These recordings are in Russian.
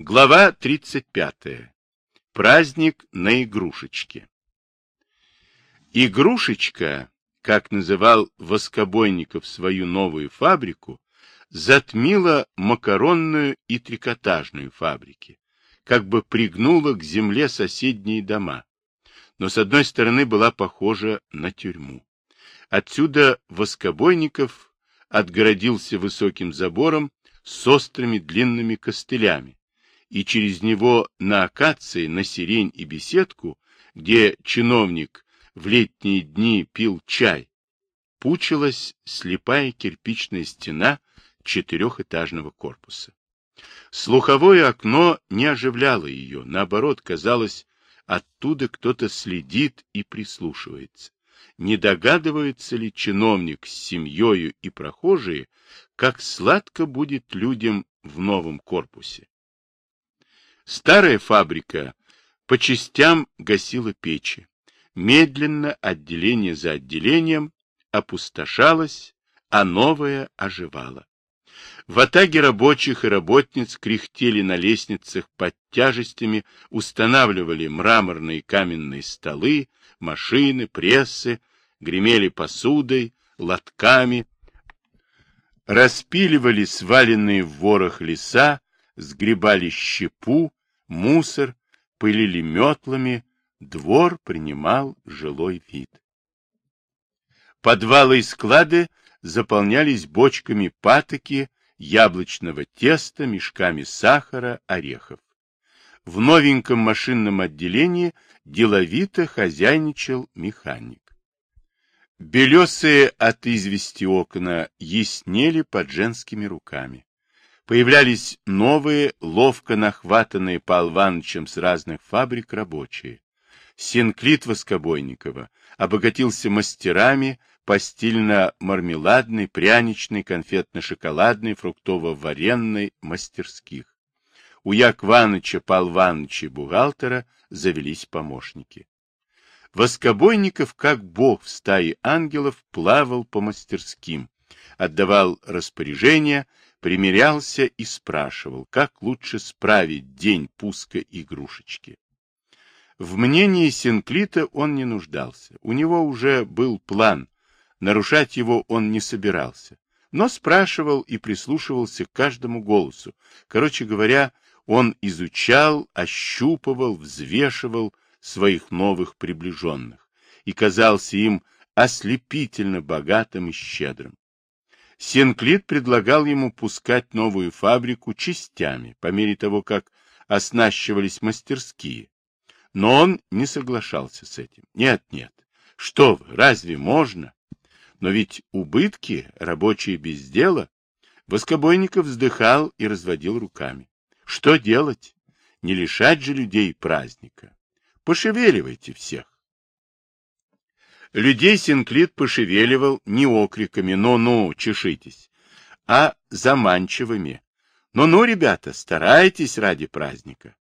Глава 35. Праздник на игрушечке. Игрушечка, как называл Воскобойников свою новую фабрику, затмила макаронную и трикотажную фабрики, как бы пригнула к земле соседние дома, но с одной стороны была похожа на тюрьму. Отсюда Воскобойников отгородился высоким забором с острыми длинными костылями, и через него на акации, на сирень и беседку, где чиновник в летние дни пил чай, пучилась слепая кирпичная стена четырехэтажного корпуса. Слуховое окно не оживляло ее, наоборот, казалось, оттуда кто-то следит и прислушивается. Не догадывается ли чиновник с семьей и прохожие, как сладко будет людям в новом корпусе? Старая фабрика по частям гасила печи. Медленно, отделение за отделением, опустошалась, а новое оживало. В атаге рабочих и работниц кряхтели на лестницах под тяжестями, устанавливали мраморные каменные столы, машины, прессы, гремели посудой, лотками, распиливали сваленные в ворох леса, сгребали щепу, мусор, пылили метлами, двор принимал жилой вид. Подвалы и склады заполнялись бочками патоки, яблочного теста, мешками сахара, орехов. В новеньком машинном отделении деловито хозяйничал механик. Белесые от извести окна яснели под женскими руками. Появлялись новые, ловко нахватанные Пал Ивановичем с разных фабрик рабочие. Синклит Воскобойникова обогатился мастерами постельно-мармеладной, пряничной, конфетно-шоколадной, фруктово-варенной мастерских. У Як Ивановича, Пал Ивановича бухгалтера завелись помощники. Воскобойников, как бог в стае ангелов, плавал по мастерским, отдавал распоряжения, примерялся и спрашивал, как лучше справить день пуска игрушечки. В мнении Синклита он не нуждался. У него уже был план, нарушать его он не собирался, но спрашивал и прислушивался к каждому голосу. Короче говоря, он изучал, ощупывал, взвешивал своих новых приближенных и казался им ослепительно богатым и щедрым. Сенклит предлагал ему пускать новую фабрику частями, по мере того, как оснащивались мастерские. Но он не соглашался с этим. Нет, нет, что вы, разве можно? Но ведь убытки, рабочие без дела. Воскобойников вздыхал и разводил руками. Что делать? Не лишать же людей праздника. Пошевеливайте всех. Людей Синклит пошевеливал не окриками «ну-ну, чешитесь», а заманчивыми. «Ну-ну, ребята, старайтесь ради праздника».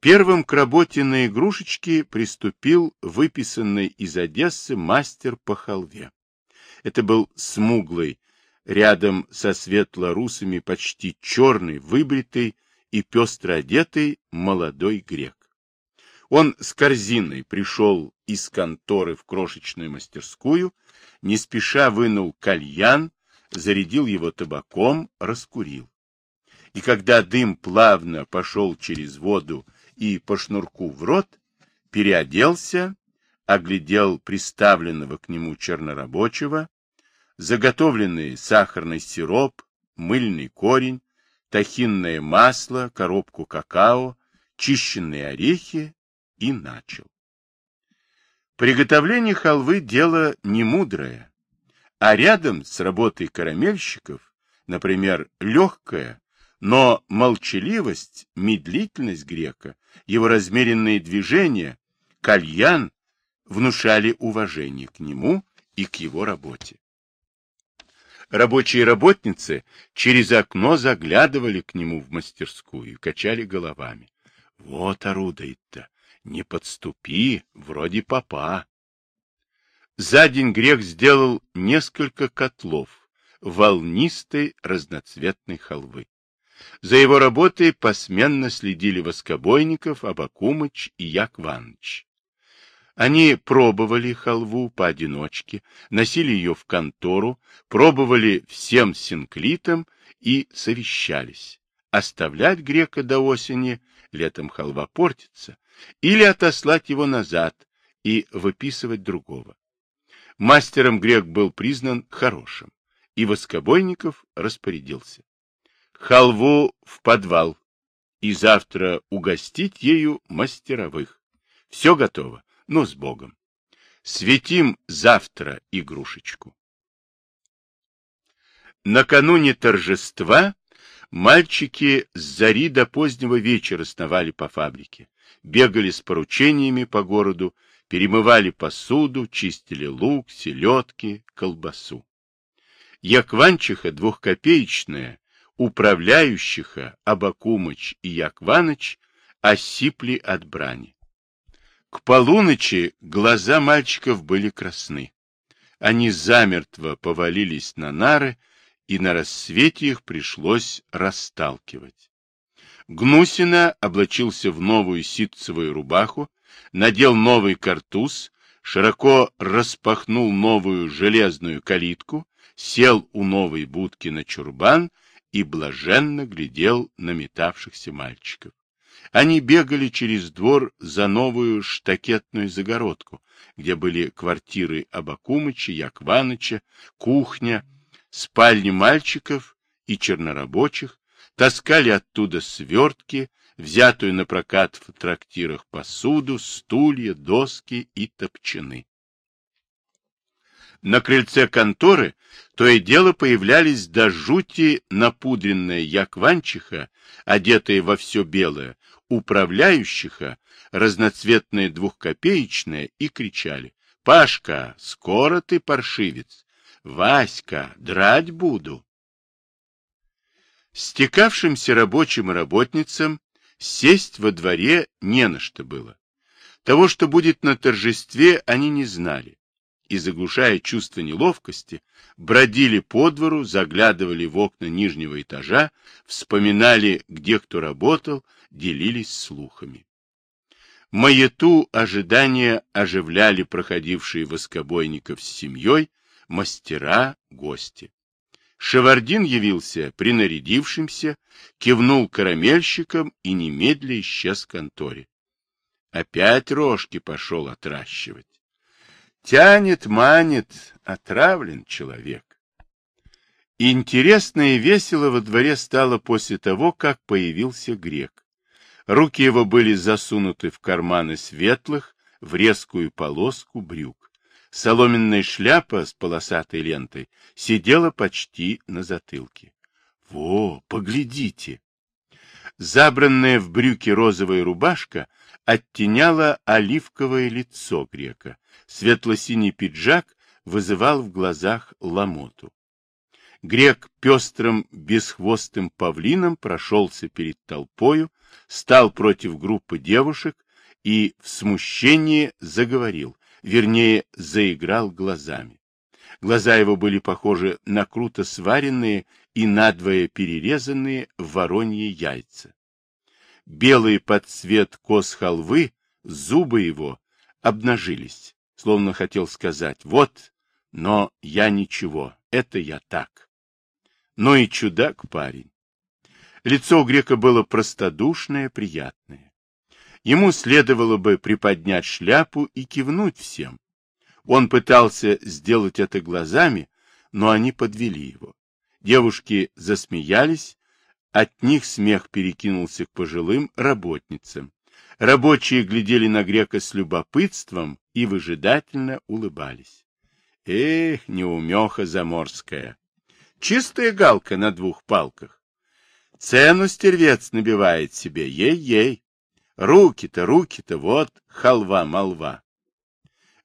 Первым к работе на игрушечке приступил выписанный из Одессы мастер по халве. Это был смуглый, рядом со светло-русыми почти черный, выбритый и пестро одетый молодой грек. Он с корзиной пришел из конторы в крошечную мастерскую, не спеша вынул кальян, зарядил его табаком, раскурил. И когда дым плавно пошел через воду и по шнурку в рот, переоделся, оглядел приставленного к нему чернорабочего, заготовленный сахарный сироп, мыльный корень, тахинное масло, коробку какао, чищенные орехи и начал. Приготовление халвы – дело не мудрое, а рядом с работой карамельщиков, например, легкая, но молчаливость, медлительность грека, его размеренные движения, кальян внушали уважение к нему и к его работе. Рабочие работницы через окно заглядывали к нему в мастерскую, качали головами. Вот орудует-то, не подступи, вроде папа. За день грех сделал несколько котлов волнистой разноцветной халвы. За его работой посменно следили Воскобойников, Абакумыч и Якваныч. Они пробовали халву поодиночке, носили ее в контору, пробовали всем синклитом и совещались. Оставлять грека до осени, летом халва портится, или отослать его назад и выписывать другого. Мастером грек был признан хорошим, и Воскобойников распорядился. Халву в подвал, и завтра угостить ею мастеровых. Все готово но с Богом. Светим завтра игрушечку. Накануне торжества мальчики с зари до позднего вечера сновали по фабрике, бегали с поручениями по городу, перемывали посуду, чистили лук, селедки, колбасу. Якванчиха двухкопеечная, управляющиха Абакумыч и Якваныч осипли от брани. К полуночи глаза мальчиков были красны. Они замертво повалились на нары, и на рассвете их пришлось расталкивать. Гнусина облачился в новую ситцевую рубаху, надел новый картуз, широко распахнул новую железную калитку, сел у новой будки на чурбан и блаженно глядел на метавшихся мальчиков. Они бегали через двор за новую штакетную загородку, где были квартиры Абакумыча, Якваныча, кухня, спальни мальчиков и чернорабочих, таскали оттуда свертки, взятую на прокат в трактирах посуду, стулья, доски и топчаны. На крыльце конторы то и дело появлялись до жути напудренная Якванчиха, одетая во все белое, управляющиха, разноцветные двухкопеечные, и кричали «Пашка, скоро ты паршивец! Васька, драть буду!» Стекавшимся рабочим и работницам сесть во дворе не на что было. Того, что будет на торжестве, они не знали и, заглушая чувство неловкости, бродили по двору, заглядывали в окна нижнего этажа, вспоминали, где кто работал, делились слухами. Маяту ожидания оживляли проходившие воскобойников с семьей, мастера, гости. Шевардин явился принарядившимся, кивнул карамельщикам и немедля исчез в конторе. Опять рожки пошел отращивать. Тянет, манит, отравлен человек. Интересно и весело во дворе стало после того, как появился грек. Руки его были засунуты в карманы светлых, в резкую полоску брюк. Соломенная шляпа с полосатой лентой сидела почти на затылке. Во, поглядите! Забранная в брюки розовая рубашка оттеняла оливковое лицо грека. Светло-синий пиджак вызывал в глазах ломоту. Грек пестрым бесхвостым павлином прошелся перед толпою, стал против группы девушек и в смущении заговорил, вернее, заиграл глазами. Глаза его были похожи на круто сваренные и надвое перерезанные вороньи яйца. Белый под цвет кос халвы, зубы его обнажились, словно хотел сказать «Вот, но я ничего, это я так». Но и чудак парень. Лицо у грека было простодушное, приятное. Ему следовало бы приподнять шляпу и кивнуть всем. Он пытался сделать это глазами, но они подвели его. Девушки засмеялись, от них смех перекинулся к пожилым работницам. Рабочие глядели на грека с любопытством и выжидательно улыбались. Эх, неумеха заморская! Чистая галка на двух палках. Цену стервец набивает себе, ей-ей. Руки-то, руки-то, вот халва-молва.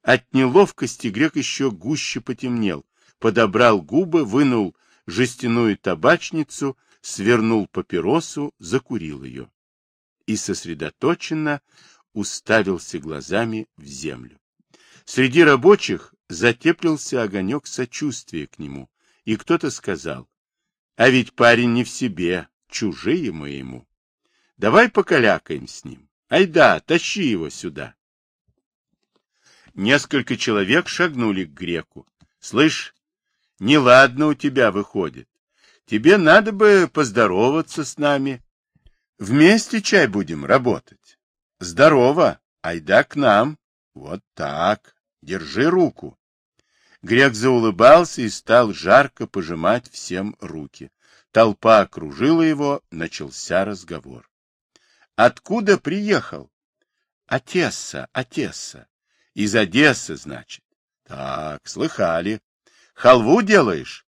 От неловкости грек еще гуще потемнел, подобрал губы, вынул жестяную табачницу, свернул папиросу, закурил ее и сосредоточенно уставился глазами в землю. Среди рабочих затеплился огонек сочувствия к нему, и кто-то сказал, а ведь парень не в себе, чужие мы ему. Давай покалякаем с ним. Айда, тащи его сюда. Несколько человек шагнули к греку. Слышь, неладно у тебя выходит. Тебе надо бы поздороваться с нами. Вместе чай будем работать. Здорово, айда к нам. Вот так. Держи руку. Грек заулыбался и стал жарко пожимать всем руки. Толпа окружила его, начался разговор. Откуда приехал? Отесса, Отесса. Из Одессы, значит. Так, слыхали. Халву делаешь?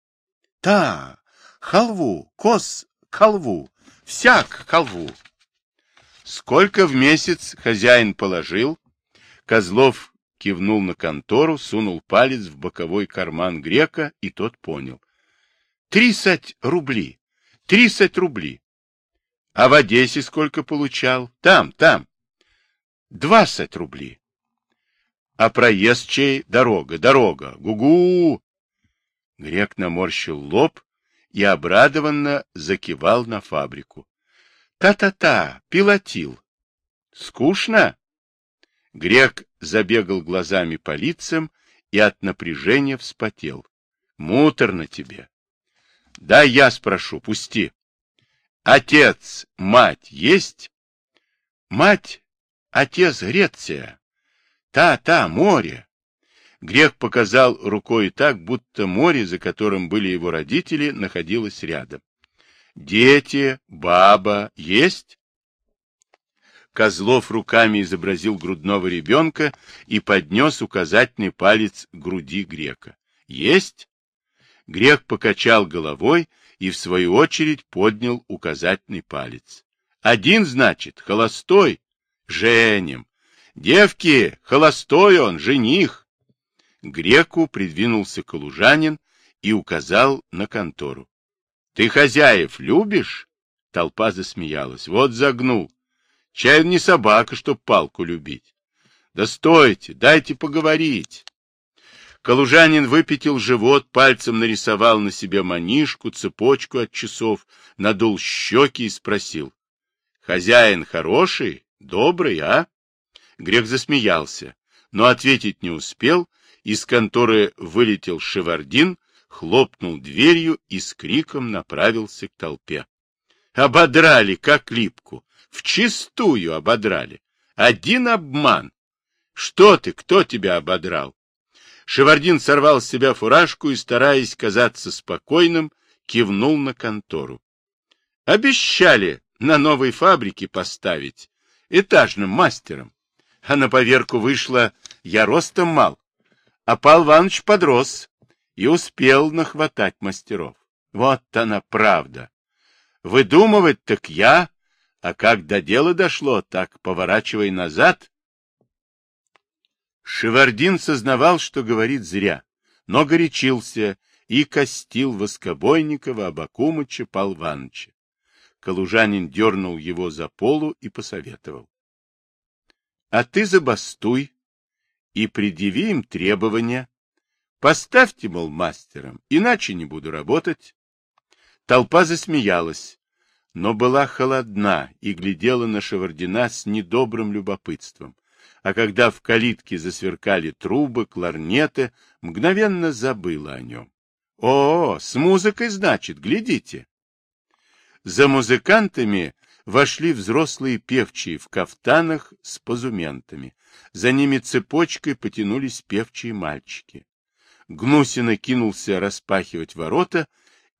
Да, халву, кос, халву, всяк халву. Сколько в месяц хозяин положил? Козлов кивнул на контору, сунул палец в боковой карман грека, и тот понял. Тридцать рублей. Тридцать рублей. А в Одессе сколько получал? Там, там. Двадцать рублей. А проезд чей? Дорога, дорога. Гу-гу! Грек наморщил лоб и обрадованно закивал на фабрику. Та-та-та, пилотил. Скучно? Грек забегал глазами по лицам и от напряжения вспотел. Муторно тебе. Да я спрошу, пусти. Отец, мать есть? Мать, отец Греция. Та-та, море. Грек показал рукой так, будто море, за которым были его родители, находилось рядом. Дети, баба есть? Козлов руками изобразил грудного ребенка и поднес указательный палец к груди грека. Есть? Грек покачал головой и, в свою очередь, поднял указательный палец. Один, значит, холостой. Женим. Девки, холостой он, жених. Греку придвинулся калужанин и указал на контору. — Ты хозяев любишь? Толпа засмеялась. Вот загнул. Чай не собака, чтоб палку любить. Да стойте, дайте поговорить. Калужанин выпятил живот, пальцем нарисовал на себе манишку, цепочку от часов, надул щеки и спросил. — Хозяин хороший, добрый, а? Грек засмеялся, но ответить не успел. Из конторы вылетел Шевардин, хлопнул дверью и с криком направился к толпе. Ободрали, как липку. Вчистую ободрали. Один обман. Что ты, кто тебя ободрал? Шевардин сорвал с себя фуражку и, стараясь казаться спокойным, кивнул на контору. Обещали на новой фабрике поставить этажным мастером а на поверку вышло «я ростом мал», а Пал Иванович подрос и успел нахватать мастеров. Вот она правда. Выдумывать так я, а как до дела дошло, так поворачивай назад. Шевардин сознавал, что говорит зря, но горячился и костил Воскобойникова, Абакумыча, Пал Ивановича. Калужанин дернул его за полу и посоветовал. А ты забастуй и предъяви им требования. Поставьте, мол, мастером, иначе не буду работать. Толпа засмеялась, но была холодна и глядела на Шевардина с недобрым любопытством. А когда в калитке засверкали трубы, кларнеты, мгновенно забыла о нем. О, с музыкой, значит, глядите. За музыкантами вошли взрослые певчие в кафтанах с позументами. За ними цепочкой потянулись певчие мальчики. Гнусина кинулся распахивать ворота,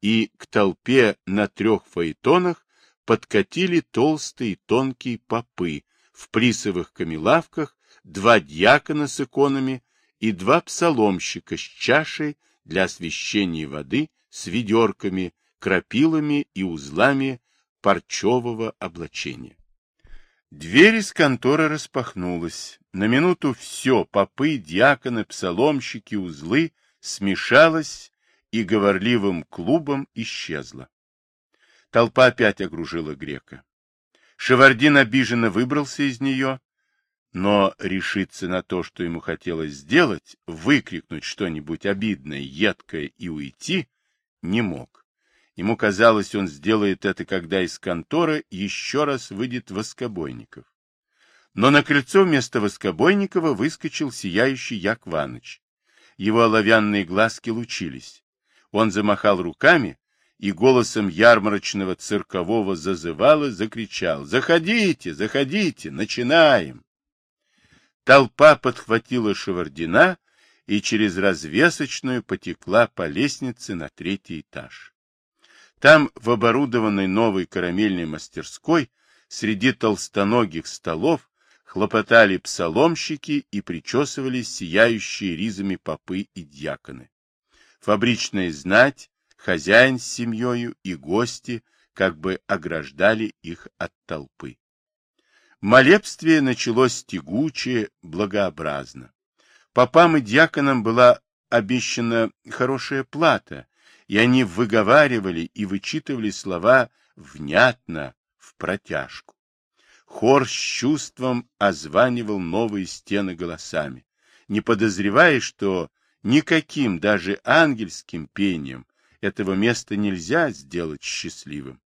и к толпе на трех фаэтонах подкатили толстые тонкие попы в плисовых камелавках, два дьякона с иконами и два псаломщика с чашей для освящения воды с ведерками, крапилами и узлами парчевого облачения. Дверь из конторы распахнулась. На минуту все, попы, дьяконы, псаломщики, узлы, смешалось и говорливым клубом исчезло. Толпа опять окружила грека. Шевардин обиженно выбрался из нее, но решиться на то, что ему хотелось сделать, выкрикнуть что-нибудь обидное, едкое и уйти, не мог Ему казалось, он сделает это, когда из конторы еще раз выйдет Воскобойников. Но на крыльцо вместо Воскобойникова выскочил сияющий Як Ваныч. Его оловянные глазки лучились. Он замахал руками и голосом ярмарочного циркового зазывала закричал «Заходите, заходите, начинаем!» Толпа подхватила Шевардина и через развесочную потекла по лестнице на третий этаж. Там, в оборудованной новой карамельной мастерской, среди толстоногих столов, хлопотали псаломщики и причесывались сияющие ризами попы и дьяконы. Фабричная знать, хозяин с семьей и гости как бы ограждали их от толпы. Молебствие началось тягуче, благообразно. Попам и дьяконам была обещана хорошая плата, и они выговаривали и вычитывали слова внятно, в протяжку. Хор с чувством озванивал новые стены голосами, не подозревая, что никаким даже ангельским пением этого места нельзя сделать счастливым.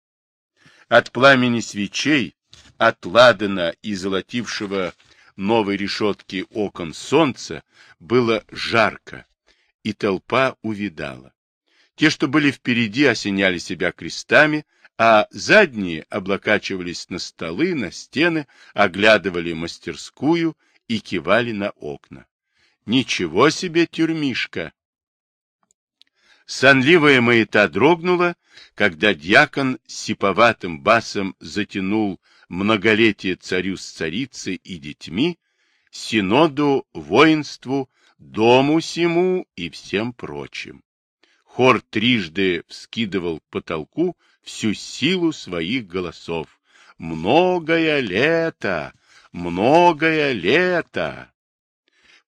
От пламени свечей, от ладана и золотившего новой решетки окон солнца было жарко, и толпа увидала. Те, что были впереди, осеняли себя крестами, а задние облокачивались на столы, на стены, оглядывали мастерскую и кивали на окна. Ничего себе тюрьмишка! Сонливая маята дрогнула, когда дьякон сиповатым басом затянул многолетие царю с царицей и детьми, синоду, воинству, дому сему и всем прочим. Хор трижды вскидывал к потолку всю силу своих голосов. «Многое лето! Многое лето!»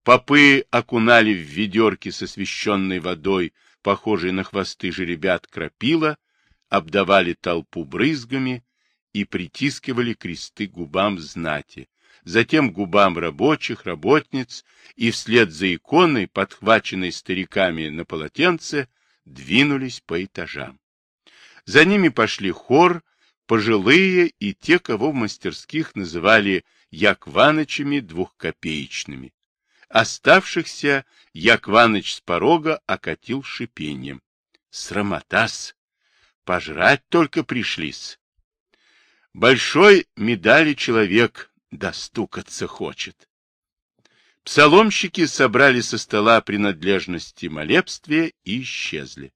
Попы окунали в ведерки с освещенной водой, похожей на хвосты жеребят крапила, обдавали толпу брызгами и притискивали кресты губам знати, затем губам рабочих, работниц, и вслед за иконой, подхваченной стариками на полотенце, двинулись по этажам. За ними пошли хор, пожилые и те, кого в мастерских называли Якванычами двухкопеечными. Оставшихся Якваныч с порога окатил шипением. Срамотас! Пожрать только пришлись. Большой медали человек достукаться хочет. Псаломщики собрали со стола принадлежности молебствия и исчезли.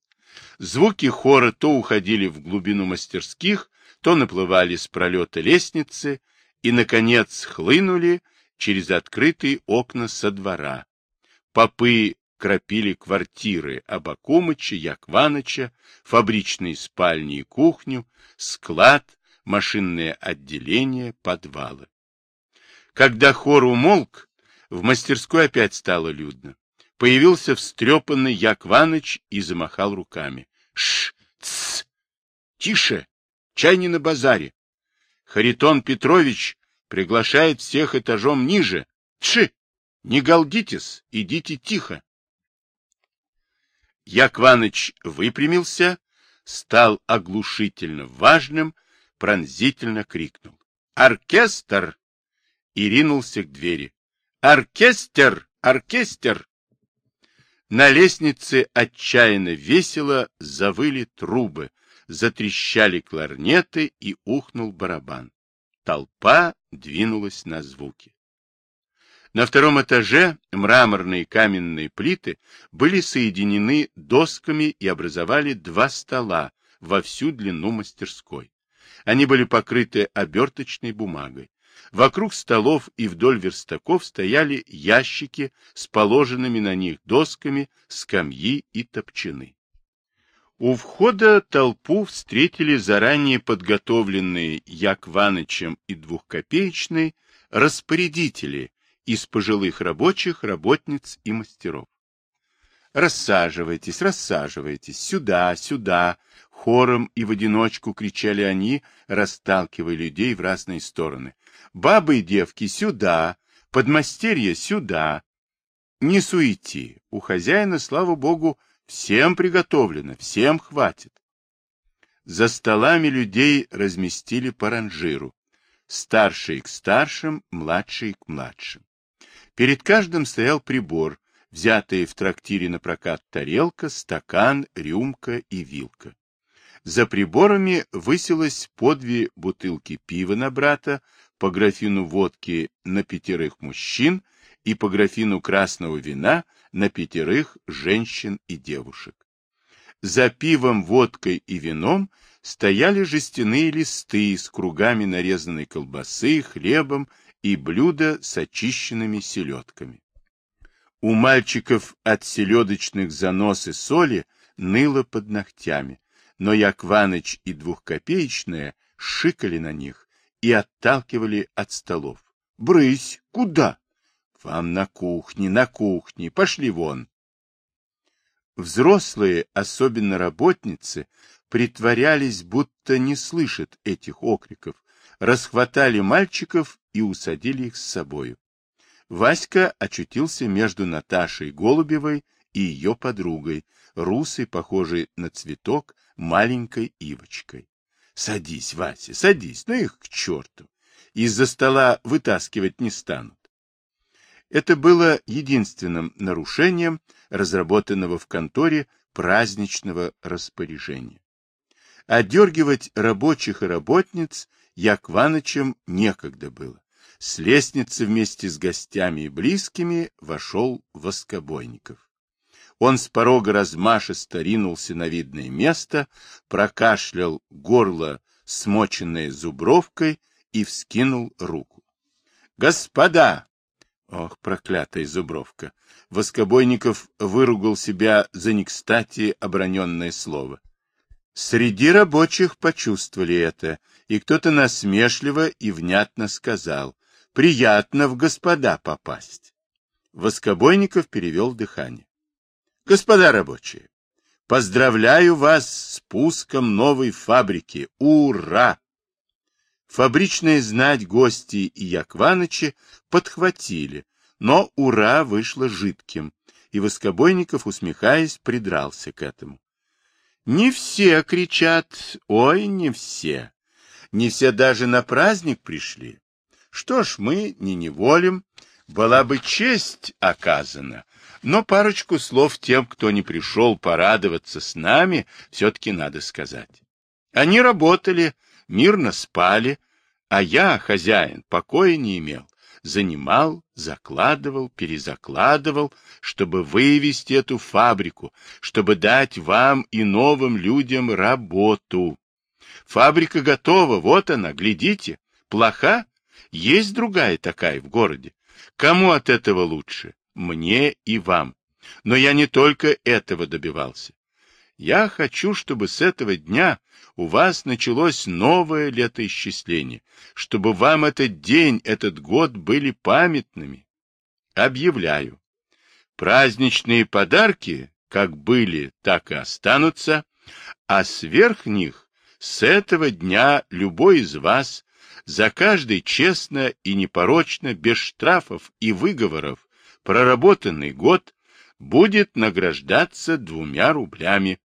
Звуки хора то уходили в глубину мастерских, то наплывали с пролета лестницы и, наконец, хлынули через открытые окна со двора. Попы кропили квартиры Абакумыча, Якваныча, фабричные спальни и кухню, склад, машинное отделение, подвалы. Когда хор умолк, в мастерской опять стало людно. Появился встрепанный Якваныч и замахал руками. — Ш, тс, тише, чай не на базаре. Харитон Петрович приглашает всех этажом ниже. Тши, не галдитесь, идите тихо. Якваныч выпрямился, стал оглушительно важным, пронзительно крикнул. «Оркестр!» и ринулся к двери. Оркестр! Оркестр! На лестнице отчаянно весело завыли трубы, затрещали кларнеты и ухнул барабан. Толпа двинулась на звуки. На втором этаже мраморные каменные плиты были соединены досками и образовали два стола во всю длину мастерской. Они были покрыты оберточной бумагой. Вокруг столов и вдоль верстаков стояли ящики с положенными на них досками, скамьи и топчаны. У входа толпу встретили заранее подготовленные Якванычем и Двухкопеечной распорядители из пожилых рабочих, работниц и мастеров. «Рассаживайтесь, рассаживайтесь, сюда, сюда!» Хором и в одиночку кричали они, расталкивая людей в разные стороны. Бабы и девки сюда, подмастерье сюда. Не суети, у хозяина, слава богу, всем приготовлено, всем хватит. За столами людей разместили по ранжиру. Старшие к старшим, младшие к младшим. Перед каждым стоял прибор, взятые в трактире на прокат тарелка, стакан, рюмка и вилка. За приборами высилось по две бутылки пива на брата, по графину водки на пятерых мужчин и по графину красного вина на пятерых женщин и девушек. За пивом, водкой и вином стояли жестяные листы с кругами нарезанной колбасы, хлебом и блюда с очищенными селедками. У мальчиков от селедочных занос и соли ныло под ногтями, но Якваныч и Двухкопеечная шикали на них и отталкивали от столов. — Брысь, куда? — Вам на кухне, на кухне, пошли вон. Взрослые, особенно работницы, притворялись, будто не слышат этих окриков, расхватали мальчиков и усадили их с собою. Васька очутился между Наташей Голубевой и ее подругой, русой, похожей на цветок, маленькой Ивочкой. — Садись, Вася, садись, ну их к черту. Из-за стола вытаскивать не станут. Это было единственным нарушением разработанного в конторе праздничного распоряжения. Одергивать рабочих и работниц Якванычем некогда было. С лестницы вместе с гостями и близкими вошел Воскобойников. Он с порога размашисто ринулся на видное место, прокашлял горло, смоченное зубровкой, и вскинул руку. — Господа! Ох, проклятая зубровка! Воскобойников выругал себя за некстати оброненное слово. Среди рабочих почувствовали это, и кто-то насмешливо и внятно сказал, приятно в господа попасть. Воскобойников перевел дыхание. Господа рабочие, поздравляю вас с пуском новой фабрики. Ура! Фабричная знать гости и Якванычи подхватили, но ура вышло жидким, и Воскобойников, усмехаясь, придрался к этому. Не все кричат, ой, не все. Не все даже на праздник пришли. Что ж, мы не неволим, была бы честь оказана, но парочку слов тем, кто не пришел порадоваться с нами, все-таки надо сказать. Они работали, мирно спали, а я, хозяин, покоя не имел. Занимал, закладывал, перезакладывал, чтобы вывести эту фабрику, чтобы дать вам и новым людям работу. Фабрика готова, вот она, глядите. Плоха? Есть другая такая в городе. Кому от этого лучше? Мне и вам. Но я не только этого добивался. Я хочу, чтобы с этого дня у вас началось новое летоисчисление, чтобы вам этот день, этот год были памятными. Объявляю. Праздничные подарки, как были, так и останутся, а сверх них с этого дня любой из вас за каждый честно и непорочно, без штрафов и выговоров, проработанный год будет награждаться двумя рублями.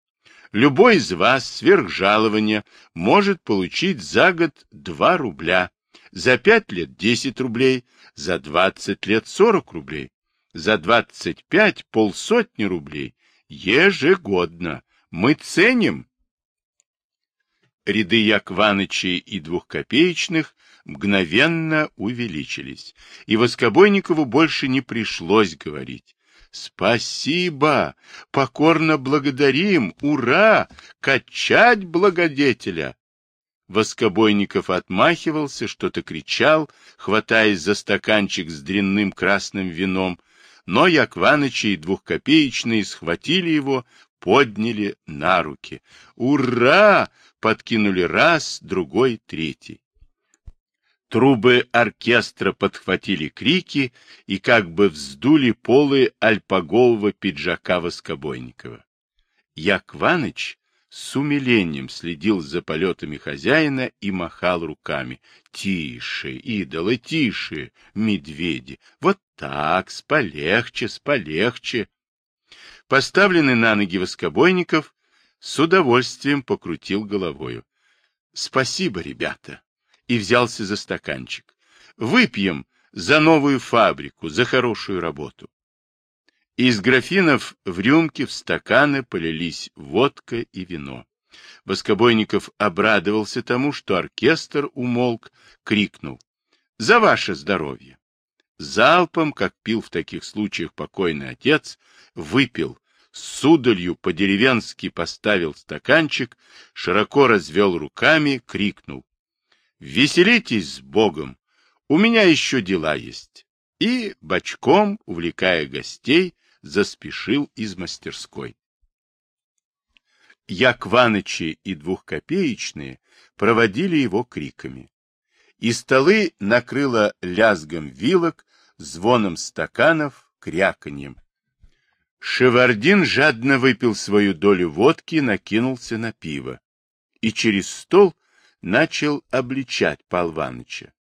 Любой из вас сверх жалования может получить за год 2 рубля, за 5 лет 10 рублей, за 20 лет 40 рублей, за 25 полсотни рублей ежегодно. Мы ценим. Ряды Якванычей и двухкопеечных мгновенно увеличились, и Воскобойникову больше не пришлось говорить. Спасибо! Покорно благодарим! Ура! Качать благодетеля! Воскобойников отмахивался, что-то кричал, хватаясь за стаканчик с дрянным красным вином, но Якванычи и двухкопеечные схватили его, подняли на руки. «Ура!» — подкинули раз, другой, третий. Трубы оркестра подхватили крики и как бы вздули полы альпагового пиджака Воскобойникова. Якваныч с умилением следил за полетами хозяина и махал руками. «Тише, идолы, тише, медведи! Вот так, сполегче, сполегче!» Поставленный на ноги Воскобойников с удовольствием покрутил головою. — Спасибо, ребята! И взялся за стаканчик. — Выпьем за новую фабрику, за хорошую работу. Из графинов в рюмки, в стаканы полились водка и вино. Воскобойников обрадовался тому, что оркестр умолк, крикнул. — За ваше здоровье! Залпом, как пил в таких случаях покойный отец, выпил, с удалью по-деревенски поставил стаканчик, широко развел руками, крикнул. — Веселитесь с Богом! У меня еще дела есть. И, бочком, увлекая гостей, заспешил из мастерской. Якванычи и двухкопеечные проводили его криками. И столы накрыло лязгом вилок, звоном стаканов, кряканьем. Шевардин жадно выпил свою долю водки, накинулся на пиво. И через стол начал обличать Пал Иваныча.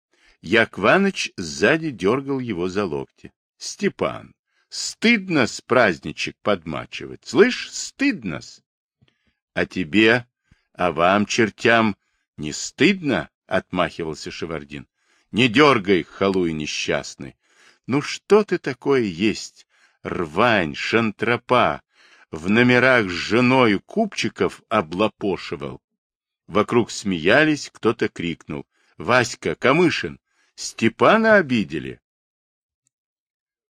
Якваныч сзади дергал его за локти. — Степан, стыдно с праздничек подмачивать. Слышь, стыдно-с. А тебе, а вам, чертям, не стыдно? — отмахивался Шевардин. — Не дергай, халуй несчастный. Ну что ты такое есть? Рвань, шантропа, в номерах с женой купчиков облапошивал. Вокруг смеялись, кто-то крикнул. — Васька, Камышин, Степана обидели?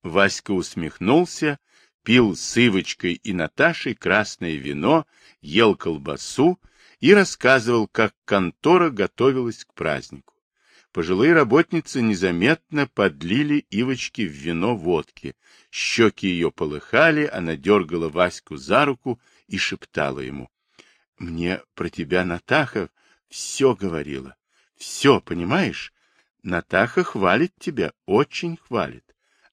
Васька усмехнулся, пил с Ивочкой и Наташей красное вино, ел колбасу и рассказывал, как контора готовилась к празднику. Пожилые работницы незаметно подлили Ивочке в вино водки. Щеки ее полыхали, она дергала Ваську за руку и шептала ему. — Мне про тебя Натаха все говорила. Все, понимаешь? Натаха хвалит тебя, очень хвалит.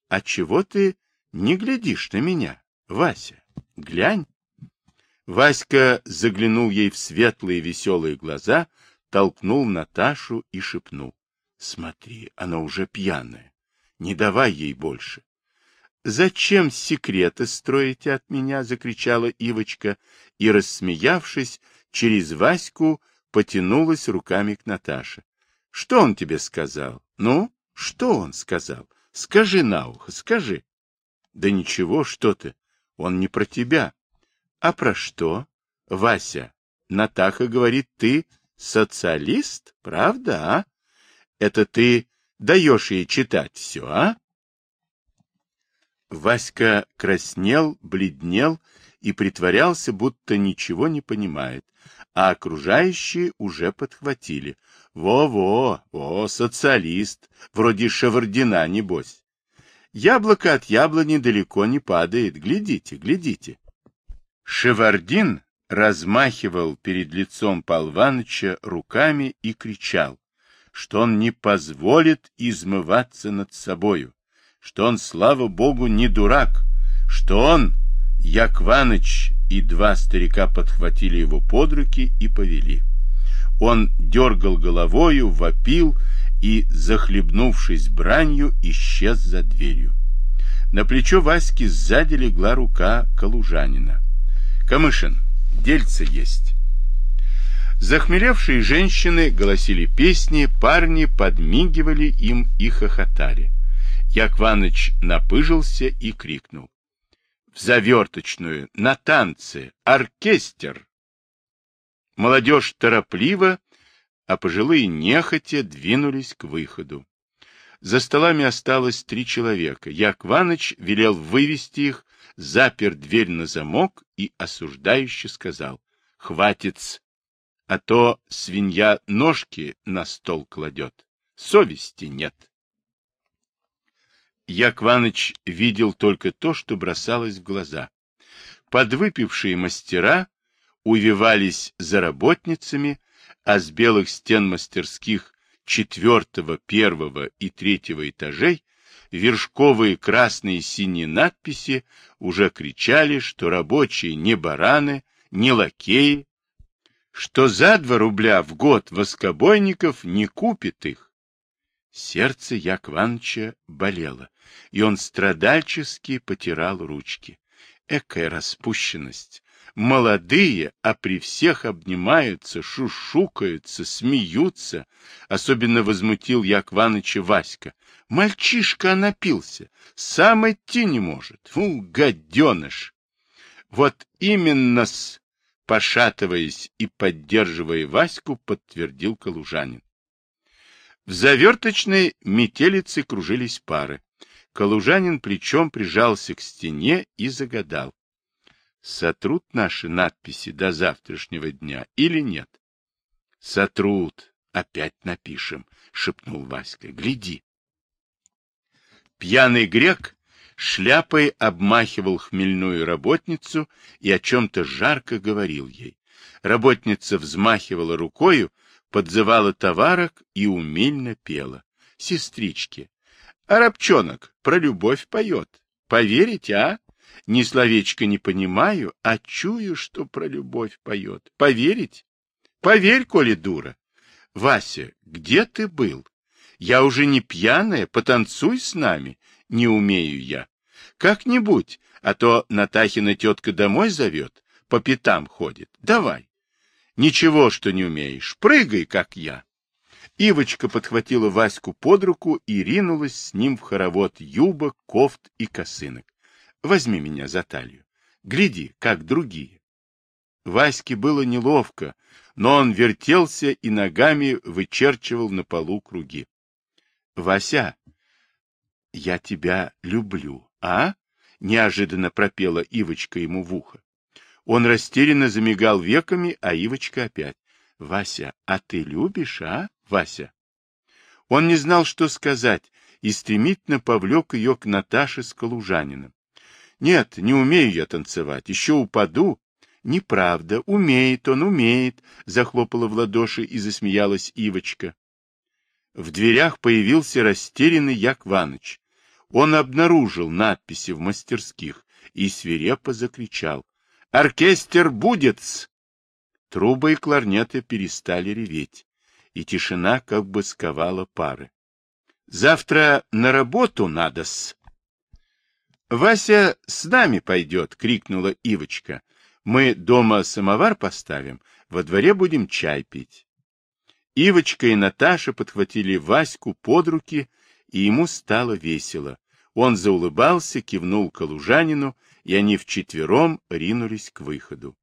А чего ты не глядишь на меня, Вася? Глянь. Васька заглянул ей в светлые веселые глаза, толкнул Наташу и шепнул. Смотри, она уже пьяная. Не давай ей больше. «Зачем секреты строите от меня?» — закричала Ивочка и, рассмеявшись, через Ваську потянулась руками к Наташе. «Что он тебе сказал? Ну, что он сказал? Скажи на ухо, скажи. Да ничего, что ты. Он не про тебя. А про что? Вася, Натаха говорит, ты социалист, правда, а? Это ты даешь ей читать все, а? Васька краснел, бледнел и притворялся, будто ничего не понимает, а окружающие уже подхватили. Во-во, о, социалист, вроде Шевардина, небось. Яблоко от яблони далеко не падает, глядите, глядите. Шевардин размахивал перед лицом Пал руками и кричал, что он не позволит измываться над собою, что он, слава богу, не дурак, что он, Якваныч и два старика подхватили его под руки и повели. Он дергал головою, вопил и, захлебнувшись бранью, исчез за дверью. На плечо Васьки сзади легла рука калужанина. — Камышин, дельце есть. Захмелевшие женщины голосили песни, парни подмигивали им и хохотали. Якваныч напыжился и крикнул. — В заверточную, на танцы, оркестр! Молодежь торопливо, а пожилые нехотя двинулись к выходу. За столами осталось три человека. Якваныч велел вывести их, запер дверь на замок и осуждающе сказал. — Хватит, а то свинья ножки на стол кладет. Совести нет. Якваныч видел только то, что бросалось в глаза. Подвыпившие мастера увивались за работницами, а с белых стен мастерских четвертого, первого и третьего этажей вершковые красные и синие надписи уже кричали, что рабочие не бараны, не лакеи, что за два рубля в год воскобойников не купит их. Сердце Якванча болело, и он страдальчески потирал ручки. Экая распущенность! Молодые, а при всех обнимаются, шушукаются, смеются. Особенно возмутил Як Ваныча Васька. Мальчишка напился, сам идти не может. Фу, гаденыш! Вот именно-с, пошатываясь и поддерживая Ваську, подтвердил Калужанин. В заверточной метелице кружились пары. Калужанин плечом прижался к стене и загадал. Сотрут наши надписи до завтрашнего дня или нет? Сотрут. Опять напишем, шепнул Васька. Гляди. Пьяный грек шляпой обмахивал хмельную работницу и о чем-то жарко говорил ей. Работница взмахивала рукою, подзывала товарок и умильно пела. Сестрички, Арабчонок про любовь поет. Поверите, а? Ни словечко не понимаю, а чую, что про любовь поет. Поверить? Поверь, коли дура. Вася, где ты был? Я уже не пьяная, потанцуй с нами. Не умею я. Как-нибудь, а то Натахина тетка домой зовет, по пятам ходит. Давай. Ничего, что не умеешь, прыгай, как я. Ивочка подхватила Ваську под руку и ринулась с ним в хоровод юбок, кофт и косынок. Возьми меня за талию. Гляди, как другие. Ваське было неловко, но он вертелся и ногами вычерчивал на полу круги. — Вася, я тебя люблю, а? — неожиданно пропела Ивочка ему в ухо. Он растерянно замигал веками, а Ивочка опять. — Вася, а ты любишь, а? Вася. Он не знал, что сказать, и стремительно повлек ее к Наташе с Калужанином. Нет, не умею я танцевать, еще упаду. Неправда, умеет он, умеет, захлопала в ладоши и засмеялась Ивочка. В дверях появился растерянный Як Ваныч. Он обнаружил надписи в мастерских и свирепо закричал. «Оркестр будет!» Трубы и кларнеты перестали реветь и тишина как бы сковала пары. «Завтра на работу надо-с!» «Вася с нами пойдет!» — крикнула Ивочка. «Мы дома самовар поставим, во дворе будем чай пить». Ивочка и Наташа подхватили Ваську под руки, и ему стало весело. Он заулыбался, кивнул калужанину, и они вчетвером ринулись к выходу.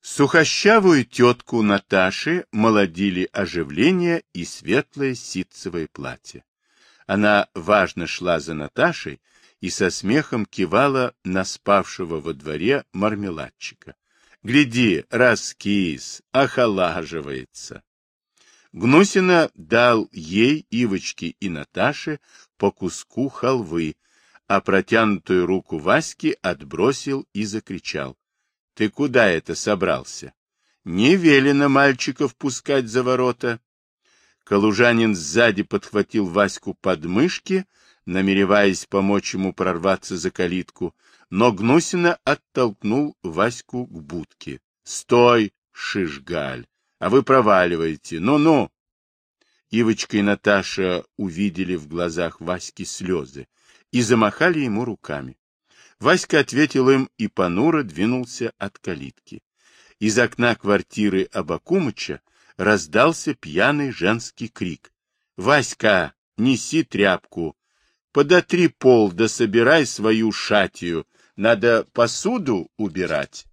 Сухощавую тетку Наташи молодили оживление и светлое ситцевое платье. Она важно шла за Наташей и со смехом кивала на спавшего во дворе мармеладчика. Гляди, раскис, охолаживается. Гнусина дал ей, Ивочке и Наташе по куску халвы, а протянутую руку Васьки отбросил и закричал. Ты куда это собрался? Не велено мальчиков пускать за ворота. Калужанин сзади подхватил Ваську под мышки, намереваясь помочь ему прорваться за калитку, но Гнусина оттолкнул Ваську к будке. — Стой, шишгаль! А вы проваливаете! Ну-ну! Ивочка и Наташа увидели в глазах Васьки слезы и замахали ему руками. Васька ответил им и понуро двинулся от калитки. Из окна квартиры Абакумыча раздался пьяный женский крик. — Васька, неси тряпку, подотри пол да собирай свою шатию, надо посуду убирать.